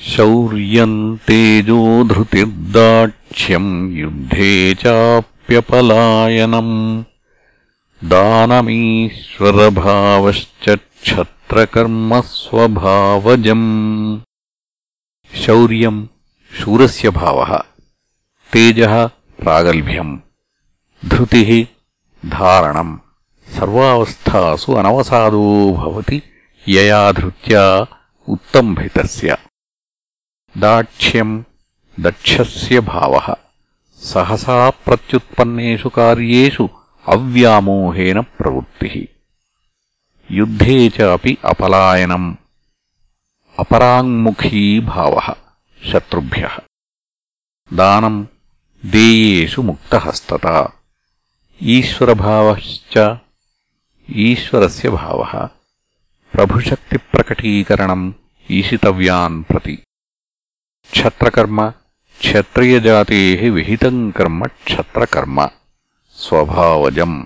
शौर्यम् तेजोधृतिर्दाक्ष्यम् युद्धे चाप्यपलायनम् दानमीश्वरभावश्च क्षत्रकर्मस्वभावजम्। शौर्यम् शूरस्य भावः, तेजः प्रागल्भ्यम्, धृतिः धारणम्। सर्वावस्थासु अनवसादो भवति, यया धृत्या उत्तम्भितस्य। दाक्ष्यम् दक्षस्य भावः। सहसा प्रत्युत्पन्नेषु कार्येषु अव्यामोहेन प्रवृत्तिः। युद्धे च अपि अपलायनम् अपराङ्मुखी भावः शत्रुभ्यः। दानम् देयेषु मुक्तहस्तता। ईश्वरभावश्च ईश्वरस्य भावः। प्रभुशक्तिप्रकटीकरणम् ईशितव्यान् प्रति। क्षत्रकर्म क्षत्रियजातेः विहितम् कर्म क्षत्रकर्म स्वभावजम्।